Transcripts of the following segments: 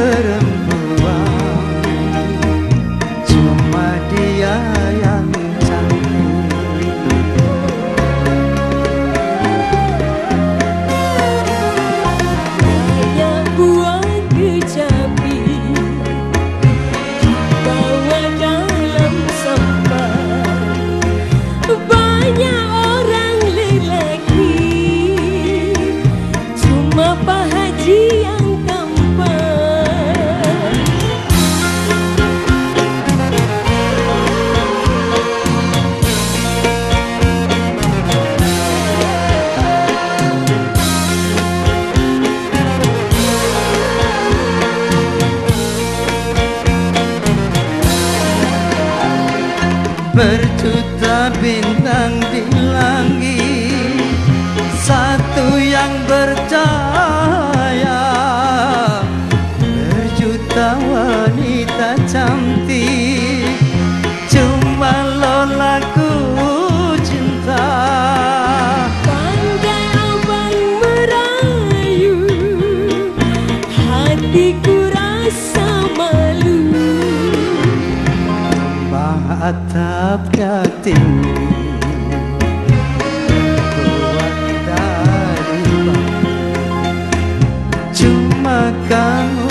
verem Berjuta bintang di langit. Satu yang berjalan tatap tinggi Kuat dari bangku Cuma kamu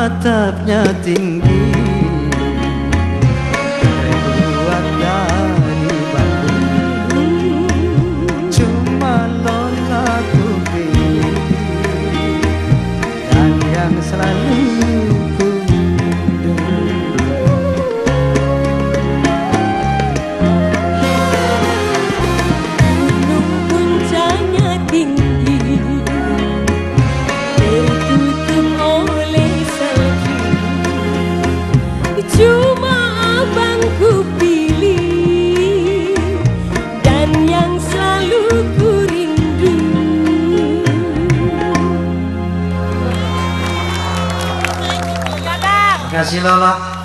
atapnya tinggi. cuma abangku pilih dan yang selalu ku rindu. Terima kasih Lola.